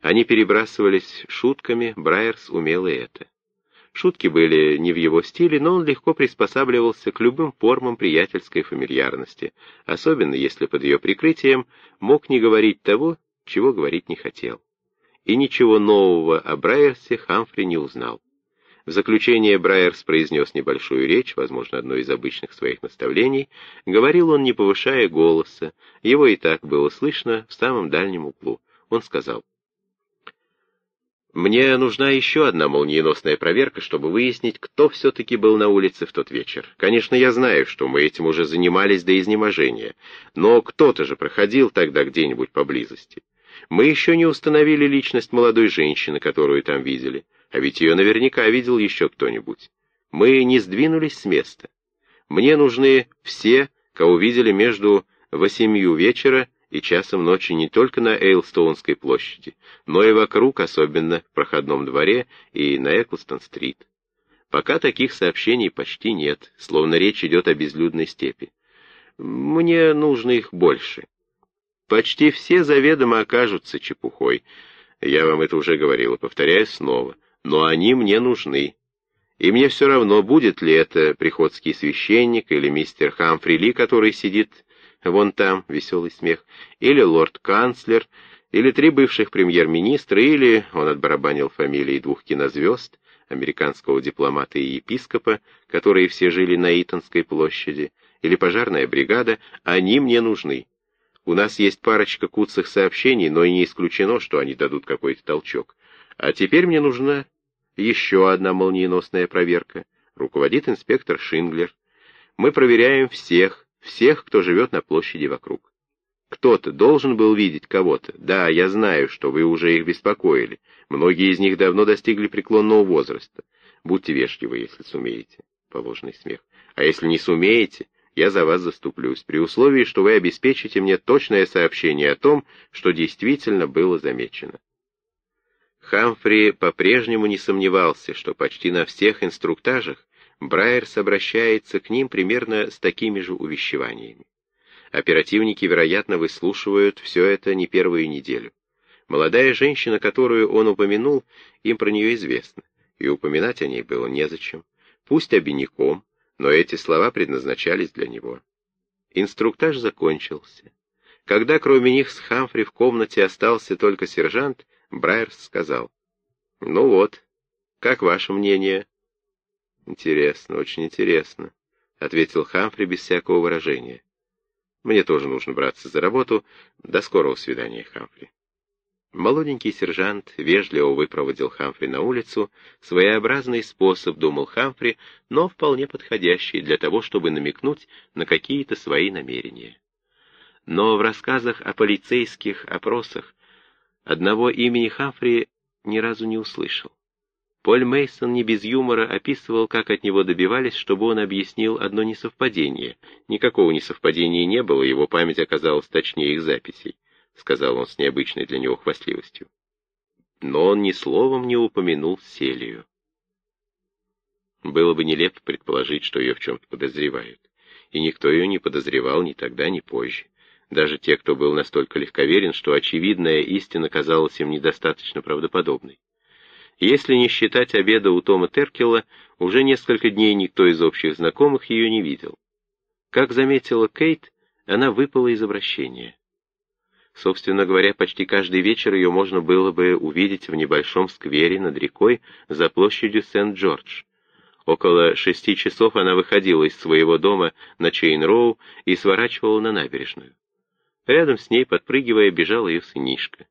Они перебрасывались шутками, Брайерс умел и это. Шутки были не в его стиле, но он легко приспосабливался к любым формам приятельской фамильярности, особенно если под ее прикрытием мог не говорить того, чего говорить не хотел. И ничего нового о Брайерсе Хамфри не узнал. В заключение Брайерс произнес небольшую речь, возможно, одно из обычных своих наставлений. Говорил он, не повышая голоса. Его и так было слышно в самом дальнем углу. Он сказал, «Мне нужна еще одна молниеносная проверка, чтобы выяснить, кто все-таки был на улице в тот вечер. Конечно, я знаю, что мы этим уже занимались до изнеможения, но кто-то же проходил тогда где-нибудь поблизости. Мы еще не установили личность молодой женщины, которую там видели. А ведь ее наверняка видел еще кто-нибудь. Мы не сдвинулись с места. Мне нужны все, кого видели между восемью вечера и часом ночи не только на Эйлстоунской площади, но и вокруг, особенно в проходном дворе и на Эклстон-стрит. Пока таких сообщений почти нет, словно речь идет о безлюдной степи. Мне нужно их больше. Почти все заведомо окажутся чепухой. Я вам это уже говорил повторяю снова — но они мне нужны. И мне все равно, будет ли это приходский священник или мистер Хамфри Ли, который сидит вон там, веселый смех, или лорд-канцлер, или три бывших премьер-министра, или, он отбарабанил фамилии двух кинозвезд, американского дипломата и епископа, которые все жили на Итонской площади, или пожарная бригада, они мне нужны. У нас есть парочка куцых сообщений, но и не исключено, что они дадут какой-то толчок. А теперь мне нужна еще одна молниеносная проверка. Руководит инспектор Шинглер. Мы проверяем всех, всех, кто живет на площади вокруг. Кто-то должен был видеть кого-то. Да, я знаю, что вы уже их беспокоили. Многие из них давно достигли преклонного возраста. Будьте вежливы, если сумеете. Положенный смех. А если не сумеете, я за вас заступлюсь, при условии, что вы обеспечите мне точное сообщение о том, что действительно было замечено. Хамфри по-прежнему не сомневался, что почти на всех инструктажах Брайерс обращается к ним примерно с такими же увещеваниями. Оперативники, вероятно, выслушивают все это не первую неделю. Молодая женщина, которую он упомянул, им про нее известно, и упоминать о ней было незачем. Пусть обиняком, но эти слова предназначались для него. Инструктаж закончился. Когда кроме них с Хамфри в комнате остался только сержант, Брайерс сказал. «Ну вот, как ваше мнение?» «Интересно, очень интересно», — ответил Хамфри без всякого выражения. «Мне тоже нужно браться за работу. До скорого свидания, Хамфри». Молоденький сержант вежливо выпроводил Хамфри на улицу, своеобразный способ, думал Хамфри, но вполне подходящий для того, чтобы намекнуть на какие-то свои намерения. Но в рассказах о полицейских опросах Одного имени Хамфри ни разу не услышал. Поль Мейсон не без юмора описывал, как от него добивались, чтобы он объяснил одно несовпадение. Никакого несовпадения не было, его память оказалась точнее их записей, сказал он с необычной для него хвастливостью. Но он ни словом не упомянул Селию. Было бы нелепо предположить, что ее в чем-то подозревают. И никто ее не подозревал ни тогда, ни позже даже те, кто был настолько легковерен, что очевидная истина казалась им недостаточно правдоподобной. Если не считать обеда у Тома Теркела, уже несколько дней никто из общих знакомых ее не видел. Как заметила Кейт, она выпала из обращения. Собственно говоря, почти каждый вечер ее можно было бы увидеть в небольшом сквере над рекой за площадью Сент-Джордж. Около шести часов она выходила из своего дома на Чейн-Роу и сворачивала на набережную. Рядом с ней, подпрыгивая, бежал ее сынишка.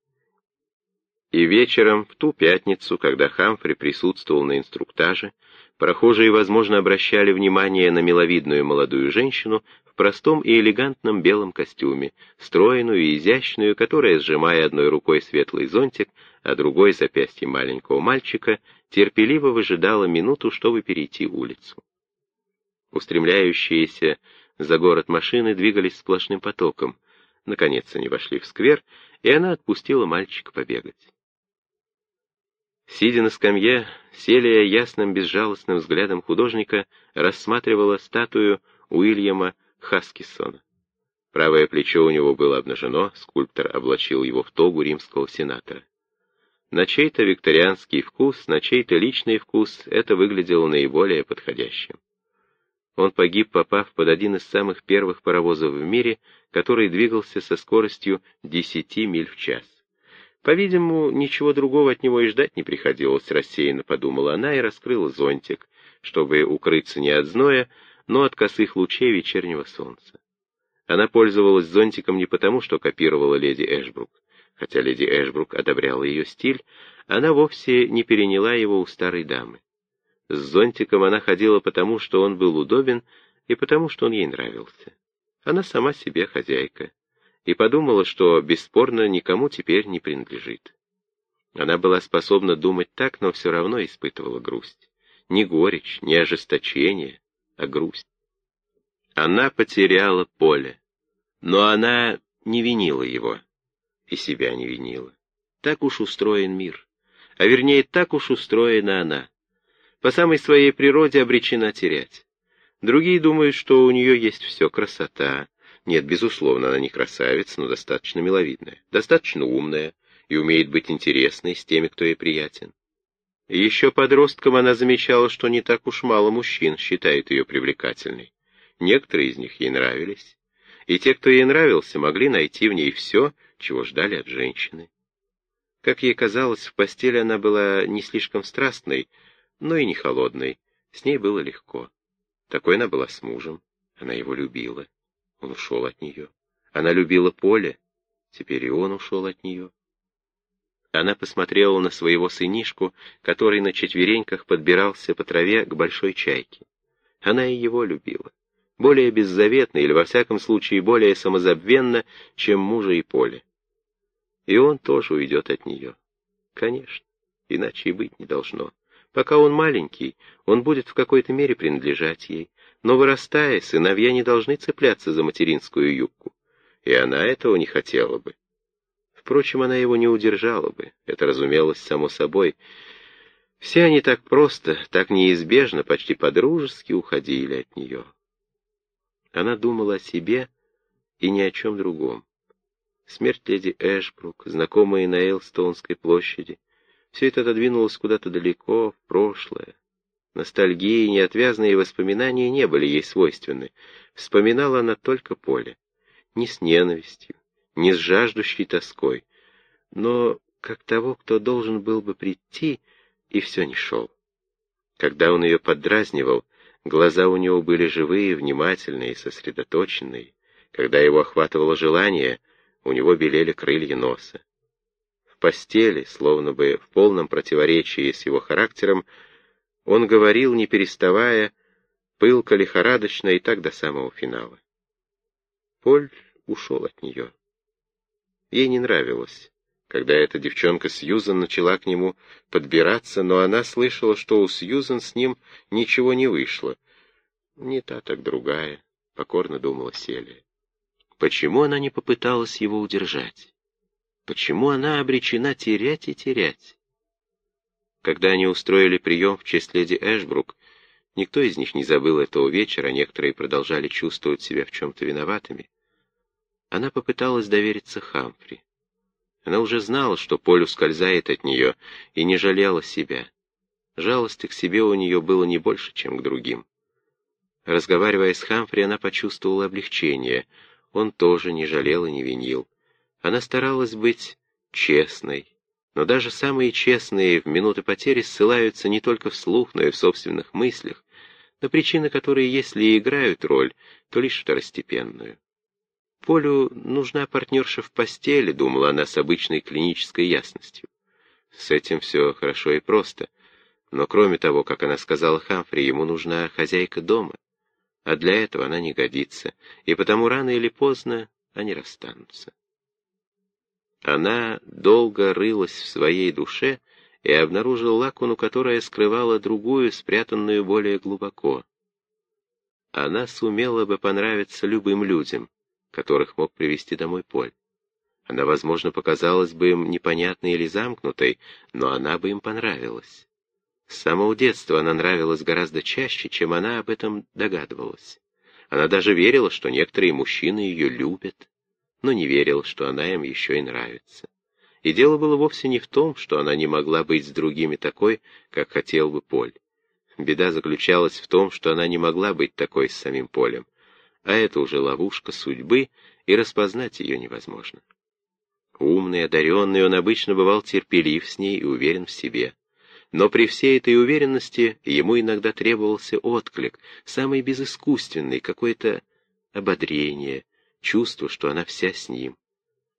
И вечером, в ту пятницу, когда Хамфри присутствовал на инструктаже, прохожие, возможно, обращали внимание на миловидную молодую женщину в простом и элегантном белом костюме, стройную и изящную, которая, сжимая одной рукой светлый зонтик, а другой запястье маленького мальчика, терпеливо выжидала минуту, чтобы перейти улицу. Устремляющиеся за город машины двигались сплошным потоком, Наконец они вошли в сквер, и она отпустила мальчика побегать. Сидя на скамье, Селия ясным безжалостным взглядом художника рассматривала статую Уильяма Хаскисона. Правое плечо у него было обнажено, скульптор облачил его в тогу римского сенатора. На чей-то викторианский вкус, на чей-то личный вкус это выглядело наиболее подходящим. Он погиб, попав под один из самых первых паровозов в мире, который двигался со скоростью 10 миль в час. По-видимому, ничего другого от него и ждать не приходилось, рассеянно подумала она и раскрыла зонтик, чтобы укрыться не от зноя, но от косых лучей вечернего солнца. Она пользовалась зонтиком не потому, что копировала леди Эшбрук. Хотя леди Эшбрук одобряла ее стиль, она вовсе не переняла его у старой дамы. С зонтиком она ходила потому, что он был удобен, и потому, что он ей нравился. Она сама себе хозяйка, и подумала, что бесспорно никому теперь не принадлежит. Она была способна думать так, но все равно испытывала грусть. Не горечь, не ожесточение, а грусть. Она потеряла поле, но она не винила его и себя не винила. Так уж устроен мир, а вернее, так уж устроена она. По самой своей природе обречена терять. Другие думают, что у нее есть все, красота. Нет, безусловно, она не красавица, но достаточно миловидная, достаточно умная и умеет быть интересной с теми, кто ей приятен. Еще подростком она замечала, что не так уж мало мужчин считают ее привлекательной. Некоторые из них ей нравились, и те, кто ей нравился, могли найти в ней все, чего ждали от женщины. Как ей казалось, в постели она была не слишком страстной, но и не холодной, с ней было легко. Такой она была с мужем, она его любила, он ушел от нее. Она любила поле, теперь и он ушел от нее. Она посмотрела на своего сынишку, который на четвереньках подбирался по траве к большой чайке. Она и его любила более беззаветно или, во всяком случае, более самозабвенно, чем мужа и поле. И он тоже уйдет от нее. Конечно, иначе и быть не должно. Пока он маленький, он будет в какой-то мере принадлежать ей, но, вырастая, сыновья не должны цепляться за материнскую юбку, и она этого не хотела бы. Впрочем, она его не удержала бы, это разумелось само собой. Все они так просто, так неизбежно, почти по-дружески уходили от нее. Она думала о себе и ни о чем другом. Смерть леди Эшбрук, знакомые на Эйлстоунской площади, все это отодвинулось куда-то далеко, в прошлое. Ностальгии и неотвязные воспоминания не были ей свойственны. Вспоминала она только поле. Не с ненавистью, не с жаждущей тоской, но как того, кто должен был бы прийти, и все не шел. Когда он ее поддразнивал, Глаза у него были живые, внимательные, сосредоточенные. Когда его охватывало желание, у него белели крылья носа. В постели, словно бы в полном противоречии с его характером, он говорил, не переставая, пылко, лихорадочно и так до самого финала. Поль ушел от нее. Ей не нравилось, когда эта девчонка Сьюзан начала к нему подбираться, но она слышала, что у Сьюзан с ним ничего не вышло. Не та, так другая, — покорно думала Селия. Почему она не попыталась его удержать? Почему она обречена терять и терять? Когда они устроили прием в честь леди Эшбрук, никто из них не забыл этого вечера, некоторые продолжали чувствовать себя в чем-то виноватыми. Она попыталась довериться Хамфри. Она уже знала, что Поль ускользает от нее, и не жалела себя. Жалости к себе у нее было не больше, чем к другим. Разговаривая с Хамфри, она почувствовала облегчение. Он тоже не жалел и не винил. Она старалась быть честной. Но даже самые честные в минуты потери ссылаются не только вслух, но и в собственных мыслях, на причины, которые, если и играют роль, то лишь второстепенную. Полю нужна партнерша в постели, думала она с обычной клинической ясностью. С этим все хорошо и просто. Но кроме того, как она сказала Хамфри, ему нужна хозяйка дома. А для этого она не годится, и потому рано или поздно они расстанутся. Она долго рылась в своей душе и обнаружила лакуну, которая скрывала другую, спрятанную более глубоко. Она сумела бы понравиться любым людям, которых мог привести домой Поль. Она, возможно, показалась бы им непонятной или замкнутой, но она бы им понравилась. С самого детства она нравилась гораздо чаще, чем она об этом догадывалась. Она даже верила, что некоторые мужчины ее любят, но не верила, что она им еще и нравится. И дело было вовсе не в том, что она не могла быть с другими такой, как хотел бы Поль. Беда заключалась в том, что она не могла быть такой с самим Полем. А это уже ловушка судьбы, и распознать ее невозможно. Умный, одаренный, он обычно бывал терпелив с ней и уверен в себе. Но при всей этой уверенности ему иногда требовался отклик, самый безыскусственный, какое-то ободрение, чувство, что она вся с ним.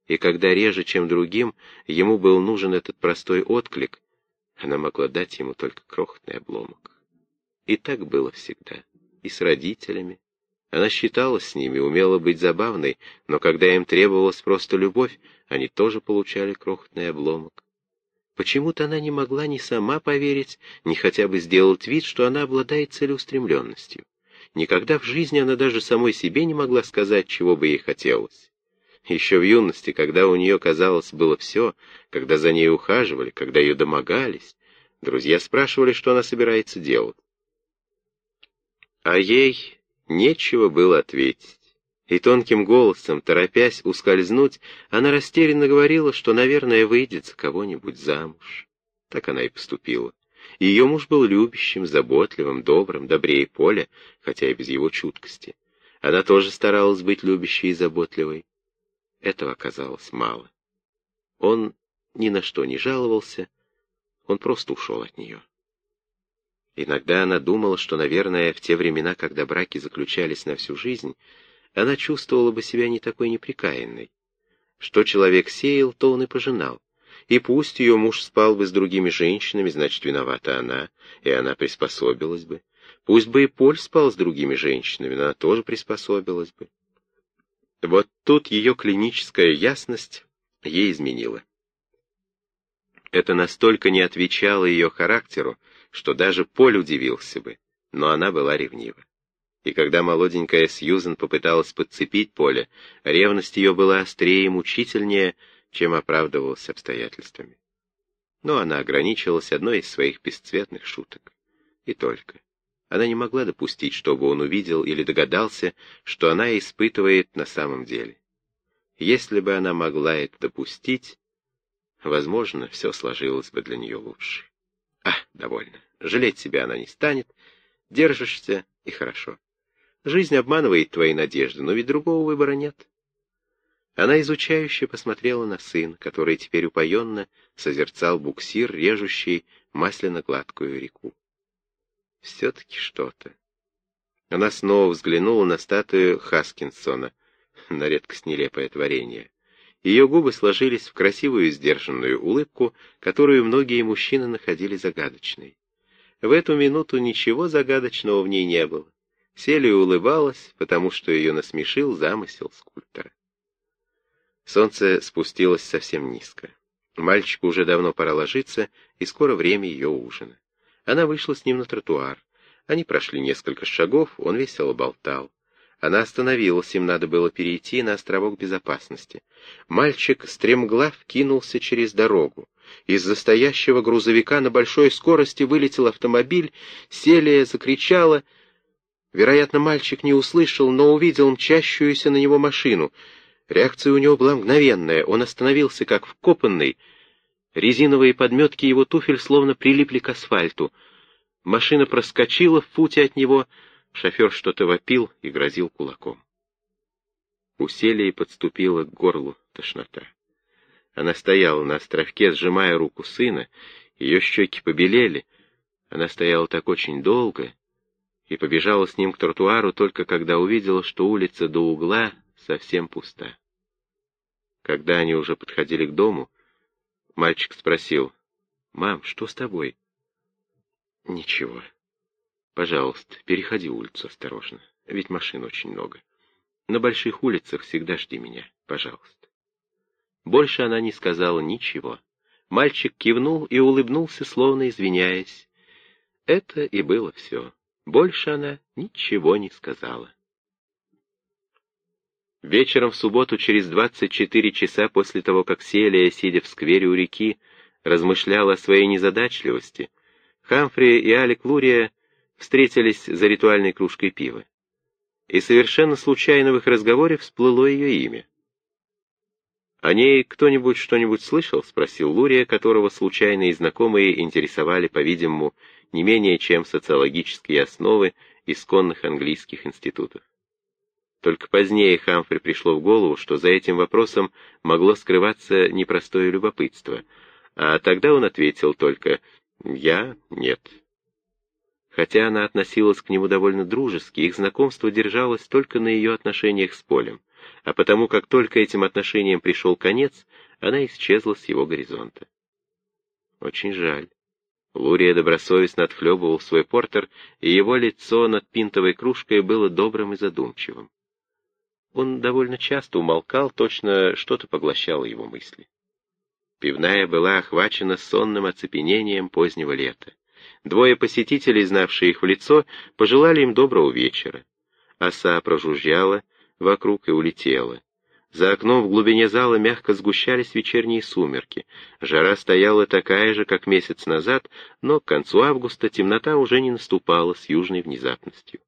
И когда реже, чем другим, ему был нужен этот простой отклик, она могла дать ему только крохотный обломок. И так было всегда. И с родителями. Она считала с ними, умела быть забавной, но когда им требовалась просто любовь, они тоже получали крохотный обломок. Почему-то она не могла ни сама поверить, ни хотя бы сделать вид, что она обладает целеустремленностью. Никогда в жизни она даже самой себе не могла сказать, чего бы ей хотелось. Еще в юности, когда у нее, казалось, было все, когда за ней ухаживали, когда ее домогались, друзья спрашивали, что она собирается делать. А ей нечего было ответить. И тонким голосом, торопясь ускользнуть, она растерянно говорила, что, наверное, выйдет за кого-нибудь замуж. Так она и поступила. Ее муж был любящим, заботливым, добрым, добрее Поля, хотя и без его чуткости. Она тоже старалась быть любящей и заботливой. Этого оказалось мало. Он ни на что не жаловался, он просто ушел от нее. Иногда она думала, что, наверное, в те времена, когда браки заключались на всю жизнь, она чувствовала бы себя не такой неприкаянной. Что человек сеял, то он и пожинал. И пусть ее муж спал бы с другими женщинами, значит, виновата она, и она приспособилась бы. Пусть бы и Поль спал с другими женщинами, она тоже приспособилась бы. Вот тут ее клиническая ясность ей изменила. Это настолько не отвечало ее характеру, что даже Поль удивился бы, но она была ревнива. И когда молоденькая Сьюзен попыталась подцепить Поля, ревность ее была острее и мучительнее, чем оправдывалась обстоятельствами. Но она ограничилась одной из своих бесцветных шуток. И только. Она не могла допустить, чтобы он увидел или догадался, что она испытывает на самом деле. Если бы она могла это допустить, возможно, все сложилось бы для нее лучше. А, довольно. Жалеть себя она не станет. Держишься, и хорошо. Жизнь обманывает твои надежды, но ведь другого выбора нет. Она изучающе посмотрела на сына, который теперь упоенно созерцал буксир, режущий масляно-гладкую реку. Все-таки что-то. Она снова взглянула на статую Хаскинсона, на редкость нелепое творение. Ее губы сложились в красивую сдержанную улыбку, которую многие мужчины находили загадочной. В эту минуту ничего загадочного в ней не было. Селия улыбалась, потому что ее насмешил замысел скульптора. Солнце спустилось совсем низко. Мальчику уже давно пора ложиться, и скоро время ее ужина. Она вышла с ним на тротуар. Они прошли несколько шагов, он весело болтал. Она остановилась, им надо было перейти на островок безопасности. Мальчик стремглав кинулся через дорогу. Из застоящего грузовика на большой скорости вылетел автомобиль, Селия закричала. Вероятно, мальчик не услышал, но увидел мчащуюся на него машину. Реакция у него была мгновенная, он остановился как вкопанный. Резиновые подметки его туфель словно прилипли к асфальту. Машина проскочила в футе от него, шофер что-то вопил и грозил кулаком. У Селии подступила к горлу тошнота. Она стояла на островке, сжимая руку сына, ее щеки побелели. Она стояла так очень долго и побежала с ним к тротуару только когда увидела, что улица до угла совсем пуста. Когда они уже подходили к дому, мальчик спросил, «Мам, что с тобой?» «Ничего. Пожалуйста, переходи улицу осторожно, ведь машин очень много. На больших улицах всегда жди меня, пожалуйста». Больше она не сказала ничего. Мальчик кивнул и улыбнулся, словно извиняясь. Это и было все. Больше она ничего не сказала. Вечером в субботу, через 24 часа после того, как Селия, сидя в сквере у реки, размышляла о своей незадачливости, Хамфри и Алик Лурия встретились за ритуальной кружкой пива. И совершенно случайно в их разговоре всплыло ее имя. «О ней кто-нибудь что-нибудь слышал?» — спросил Лурия, которого случайные знакомые интересовали, по-видимому, не менее чем социологические основы исконных английских институтов. Только позднее Хамфри пришло в голову, что за этим вопросом могло скрываться непростое любопытство, а тогда он ответил только «Я? Нет». Хотя она относилась к нему довольно дружески, их знакомство держалось только на ее отношениях с Полем, а потому как только этим отношениям пришел конец, она исчезла с его горизонта. Очень жаль. Лурия добросовестно отхлебывал свой портер, и его лицо над пинтовой кружкой было добрым и задумчивым. Он довольно часто умолкал, точно что-то поглощало его мысли. Пивная была охвачена сонным оцепенением позднего лета. Двое посетителей, знавшие их в лицо, пожелали им доброго вечера. Оса прожужжала вокруг и улетела. За окном в глубине зала мягко сгущались вечерние сумерки. Жара стояла такая же, как месяц назад, но к концу августа темнота уже не наступала с южной внезапностью.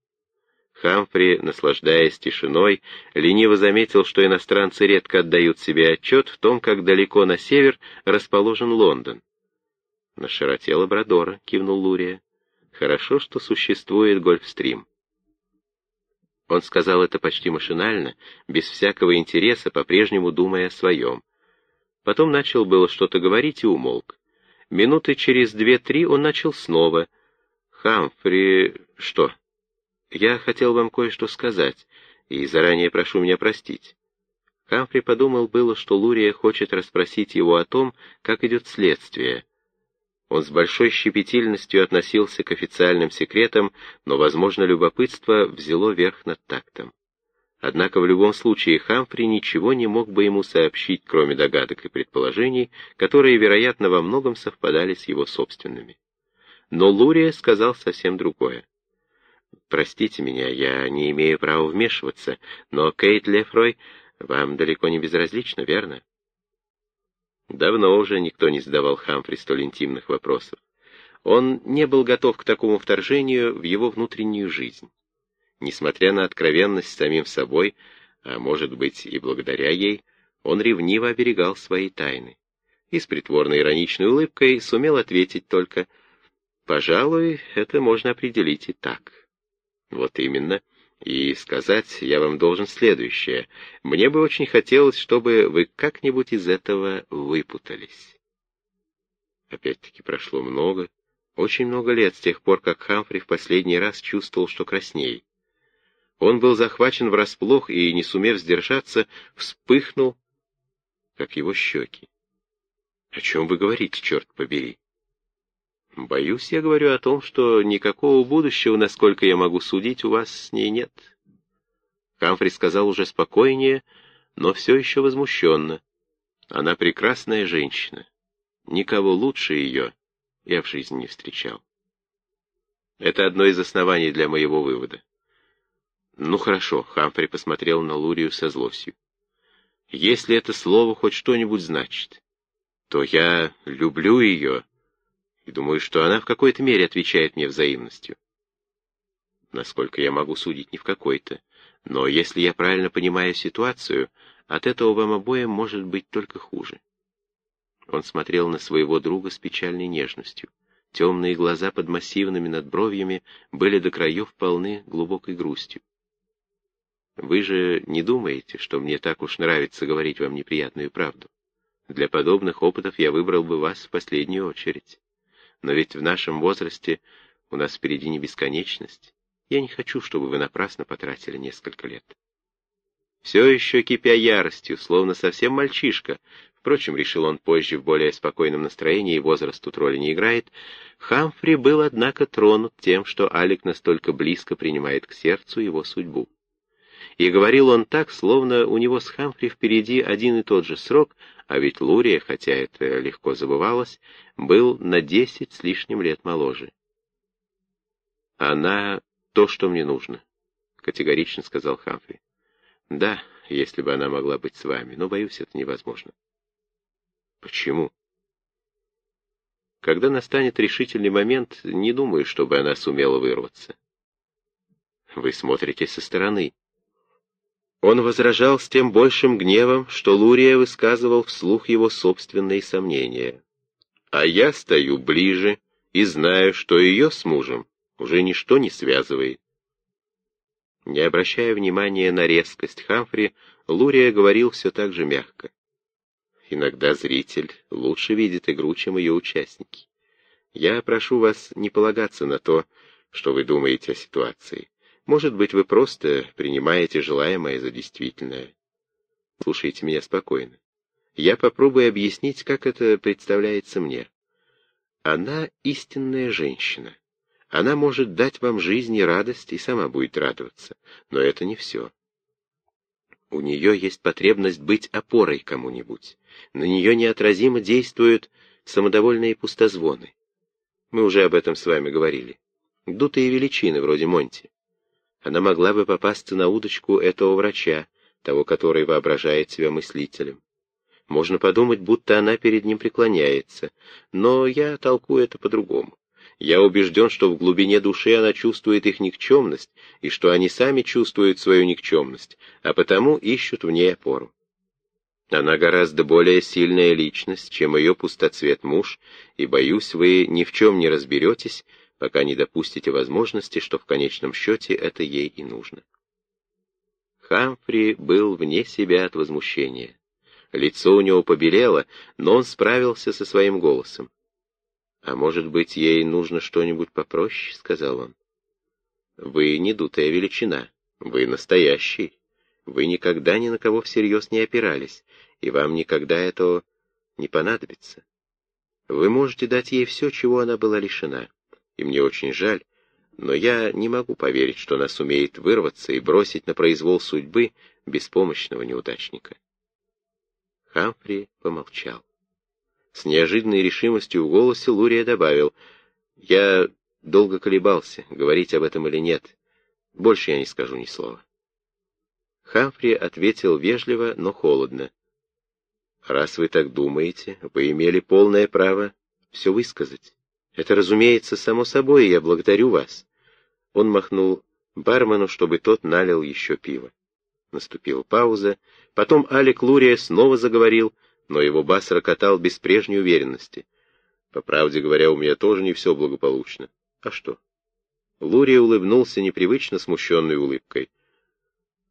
Хамфри, наслаждаясь тишиной, лениво заметил, что иностранцы редко отдают себе отчет в том, как далеко на север расположен Лондон. «На широте Лабрадора», — кивнул Лурия. «Хорошо, что существует Гольфстрим». Он сказал это почти машинально, без всякого интереса, по-прежнему думая о своем. Потом начал было что-то говорить и умолк. Минуты через две-три он начал снова. «Хамфри... что?» «Я хотел вам кое-что сказать, и заранее прошу меня простить». Хамфри подумал было, что Лурия хочет расспросить его о том, как идет следствие, он с большой щепетильностью относился к официальным секретам, но, возможно, любопытство взяло верх над тактом. Однако в любом случае Хамфри ничего не мог бы ему сообщить, кроме догадок и предположений, которые, вероятно, во многом совпадали с его собственными. Но Лурия сказал совсем другое. «Простите меня, я не имею права вмешиваться, но Кейт Лефрой вам далеко не безразлично, верно?» Давно уже никто не задавал Хамфри столь интимных вопросов. Он не был готов к такому вторжению в его внутреннюю жизнь. Несмотря на откровенность с самим собой, а может быть и благодаря ей, он ревниво оберегал свои тайны. И с притворной ироничной улыбкой сумел ответить только «Пожалуй, это можно определить и так». Вот именно и сказать я вам должен следующее. Мне бы очень хотелось, чтобы вы как-нибудь из этого выпутались. Опять-таки прошло много, очень много лет с тех пор, как Хамфри в последний раз чувствовал, что красней. Он был захвачен врасплох и, не сумев сдержаться, вспыхнул, как его щеки. О чем вы говорите, черт побери? Боюсь, я говорю о том, что никакого будущего, насколько я могу судить, у вас с ней нет. Хамфри сказал уже спокойнее, но все еще возмущенно. Она прекрасная женщина. Никого лучше ее я в жизни не встречал. Это одно из оснований для моего вывода. Ну хорошо, Хамфри посмотрел на Лурию со злостью. Если это слово хоть что-нибудь значит, то я люблю ее и думаю, что она в какой-то мере отвечает мне взаимностью. Насколько я могу судить, не в какой-то. Но если я правильно понимаю ситуацию, от этого вам обоим может быть только хуже. Он смотрел на своего друга с печальной нежностью. Темные глаза под массивными надбровьями были до краев полны глубокой грустью. Вы же не думаете, что мне так уж нравится говорить вам неприятную правду? Для подобных опытов я выбрал бы вас в последнюю очередь. Но ведь в нашем возрасте у нас впереди не бесконечность. Я не хочу, чтобы вы напрасно потратили несколько лет. Все еще кипя яростью, словно совсем мальчишка, впрочем, решил он позже в более спокойном настроении, и возраст тут роли не играет, Хамфри был, однако, тронут тем, что Алик настолько близко принимает к сердцу его судьбу. И говорил он так, словно у него с Хамфри впереди один и тот же срок, а ведь Лурия, хотя это легко забывалось, был на десять с лишним лет моложе. «Она то, что мне нужно», — категорично сказал Хамфри. «Да, если бы она могла быть с вами, но, боюсь, это невозможно». «Почему?» «Когда настанет решительный момент, не думаю, чтобы она сумела вырваться». «Вы смотрите со стороны», Он возражал с тем большим гневом, что Лурия высказывал вслух его собственные сомнения. А я стою ближе и знаю, что ее с мужем уже ничто не связывает. Не обращая внимания на резкость Хамфри, Лурия говорил все так же мягко. Иногда зритель лучше видит игру, чем ее участники. Я прошу вас не полагаться на то, что вы думаете о ситуации. Может быть, вы просто принимаете желаемое за действительное. Слушайте меня спокойно. Я попробую объяснить, как это представляется мне. Она истинная женщина. Она может дать вам жизнь и радость, и сама будет радоваться. Но это не все. У нее есть потребность быть опорой кому-нибудь. На нее неотразимо действуют самодовольные пустозвоны. Мы уже об этом с вами говорили. Дутые величины, вроде Монти. Она могла бы попасться на удочку этого врача, того, который воображает себя мыслителем. Можно подумать, будто она перед ним преклоняется, но я толкую это по-другому. Я убежден, что в глубине души она чувствует их никчемность, и что они сами чувствуют свою никчемность, а потому ищут в ней опору. Она гораздо более сильная личность, чем ее пустоцвет муж, и, боюсь, вы ни в чем не разберетесь, пока не допустите возможности, что в конечном счете это ей и нужно. Хамфри был вне себя от возмущения. Лицо у него побелело, но он справился со своим голосом. «А может быть, ей нужно что-нибудь попроще?» — сказал он. «Вы не дутая величина, вы настоящий. Вы никогда ни на кого всерьез не опирались, и вам никогда этого не понадобится. Вы можете дать ей все, чего она была лишена и мне очень жаль, но я не могу поверить, что она сумеет вырваться и бросить на произвол судьбы беспомощного неудачника. Хамфри помолчал. С неожиданной решимостью в голосе Лурия добавил, «Я долго колебался, говорить об этом или нет. Больше я не скажу ни слова». Хамфри ответил вежливо, но холодно. «Раз вы так думаете, вы имели полное право все высказать. Это, разумеется, само собой, я благодарю вас. Он махнул бармену, чтобы тот налил еще пиво. Наступила пауза. Потом Алик Лурия снова заговорил, но его бас рокотал без прежней уверенности. По правде говоря, у меня тоже не все благополучно. А что? Лурия улыбнулся непривычно смущенной улыбкой.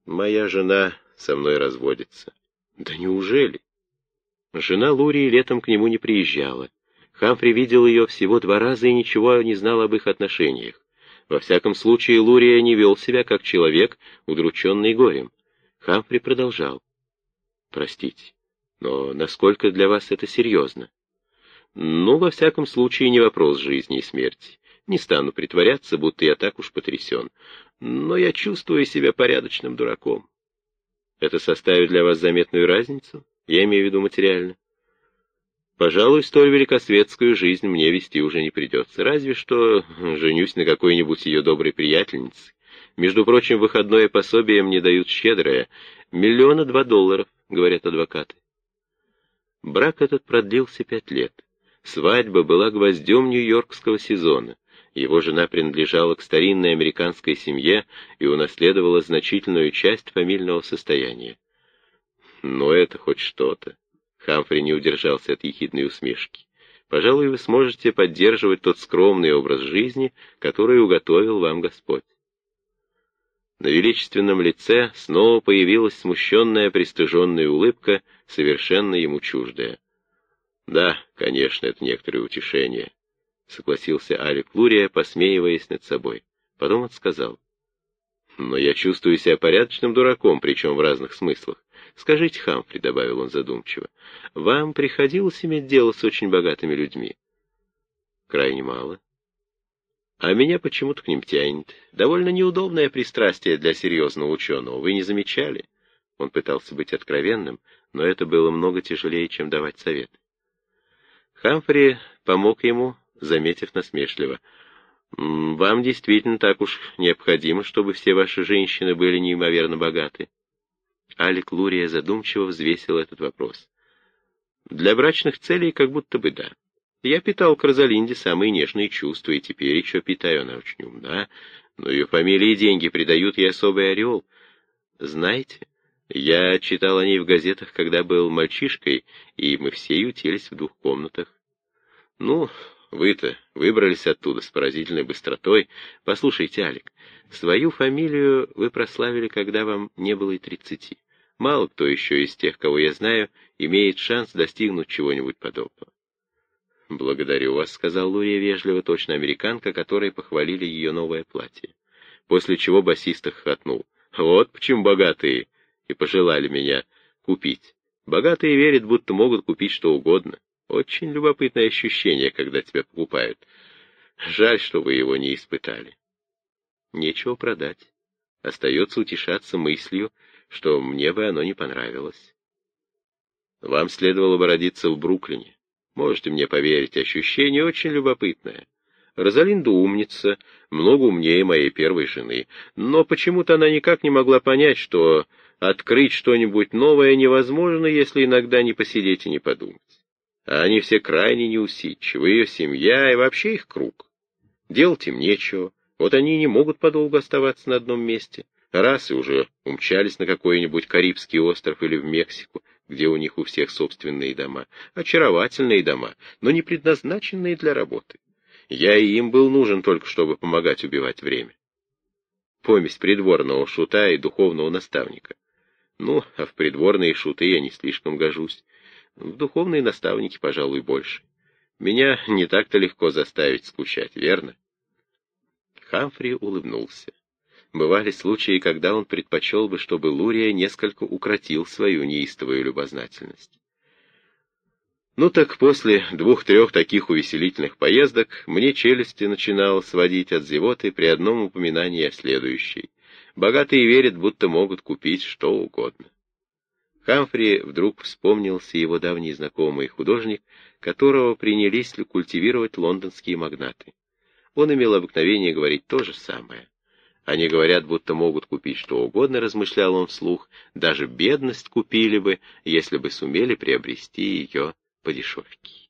Моя жена со мной разводится. Да неужели? Жена Лурии летом к нему не приезжала. Хамфри видел ее всего два раза и ничего не знал об их отношениях. Во всяком случае, Лурия не вел себя как человек, удрученный горем. Хамфри продолжал. «Простите, но насколько для вас это серьезно?» «Ну, во всяком случае, не вопрос жизни и смерти. Не стану притворяться, будто я так уж потрясен. Но я чувствую себя порядочным дураком. Это составит для вас заметную разницу? Я имею в виду материально. Пожалуй, столь великосветскую жизнь мне вести уже не придется, разве что женюсь на какой-нибудь ее доброй приятельнице. Между прочим, выходное пособие мне дают щедрое, миллиона два долларов, говорят адвокаты. Брак этот продлился пять лет. Свадьба была гвоздем нью-йоркского сезона. Его жена принадлежала к старинной американской семье и унаследовала значительную часть фамильного состояния. Но это хоть что-то. Хамфри не удержался от ехидной усмешки. «Пожалуй, вы сможете поддерживать тот скромный образ жизни, который уготовил вам Господь». На величественном лице снова появилась смущенная, пристыженная улыбка, совершенно ему чуждая. «Да, конечно, это некоторое утешение», — согласился Алик Лурия, посмеиваясь над собой. Потом он сказал. «Но я чувствую себя порядочным дураком, причем в разных смыслах. Скажите, Хамфри, — добавил он задумчиво, — вам приходилось иметь дело с очень богатыми людьми? Крайне мало. А меня почему-то к ним тянет. Довольно неудобное пристрастие для серьезного ученого. Вы не замечали? Он пытался быть откровенным, но это было много тяжелее, чем давать совет. Хамфри помог ему, заметив насмешливо. «Вам действительно так уж необходимо, чтобы все ваши женщины были неимоверно богаты?» Алик Лурия задумчиво взвесил этот вопрос. Для брачных целей как будто бы да. Я питал к Розалинде самые нежные чувства, и теперь еще питаю, она очень умна, но ее фамилия и деньги придают ей особый ореол. Знаете, Я читал о ней в газетах, когда был мальчишкой, и мы все ютились в двух комнатах. Ну, вы-то выбрались оттуда с поразительной быстротой. Послушайте, Алик, свою фамилию вы прославили, когда вам не было и тридцати. Мало кто еще из тех, кого я знаю, имеет шанс достигнуть чего-нибудь подобного. «Благодарю вас», — сказал Лурия вежливо, точно американка, которой похвалили ее новое платье. После чего басист хохотнул. «Вот почему богатые и пожелали меня купить. Богатые верят, будто могут купить что угодно. Очень любопытное ощущение, когда тебя покупают. Жаль, что вы его не испытали. Нечего продать. Остается утешаться мыслью, что мне бы оно не понравилось. Вам следовало бы родиться в Бруклине. Можете мне поверить, ощущение очень любопытное. Розалинда умница, много умнее моей первой жены, но почему-то она никак не могла понять, что открыть что-нибудь новое невозможно, если иногда не посидеть и не подумать. А они все крайне неусидчивы, ее семья и вообще их круг. Делать им нечего, вот они не могут подолгу оставаться на одном месте. Раз и уже умчались на какой-нибудь Карибский остров или в Мексику, где у них у всех собственные дома. Очаровательные дома, но не предназначенные для работы. Я и им был нужен только, чтобы помогать убивать время. Помесь придворного шута и духовного наставника. Ну, а в придворные шуты я не слишком гожусь. В духовные наставники, пожалуй, больше. Меня не так-то легко заставить скучать, верно? Хамфри улыбнулся. Бывали случаи, когда он предпочел бы, чтобы Лурия несколько укротил свою неистовую любознательность. Ну так после двух-трех таких увеселительных поездок мне челюсти начинало сводить от зевоты при одном упоминании о следующей. Богатые верят, будто могут купить что угодно. Хамфри вдруг вспомнился его давний знакомый художник, которого принялись культивировать лондонские магнаты. Он имел обыкновение говорить то же самое. Они говорят, будто могут купить что угодно, размышлял он вслух, даже бедность купили бы, если бы сумели приобрести ее по дешевке.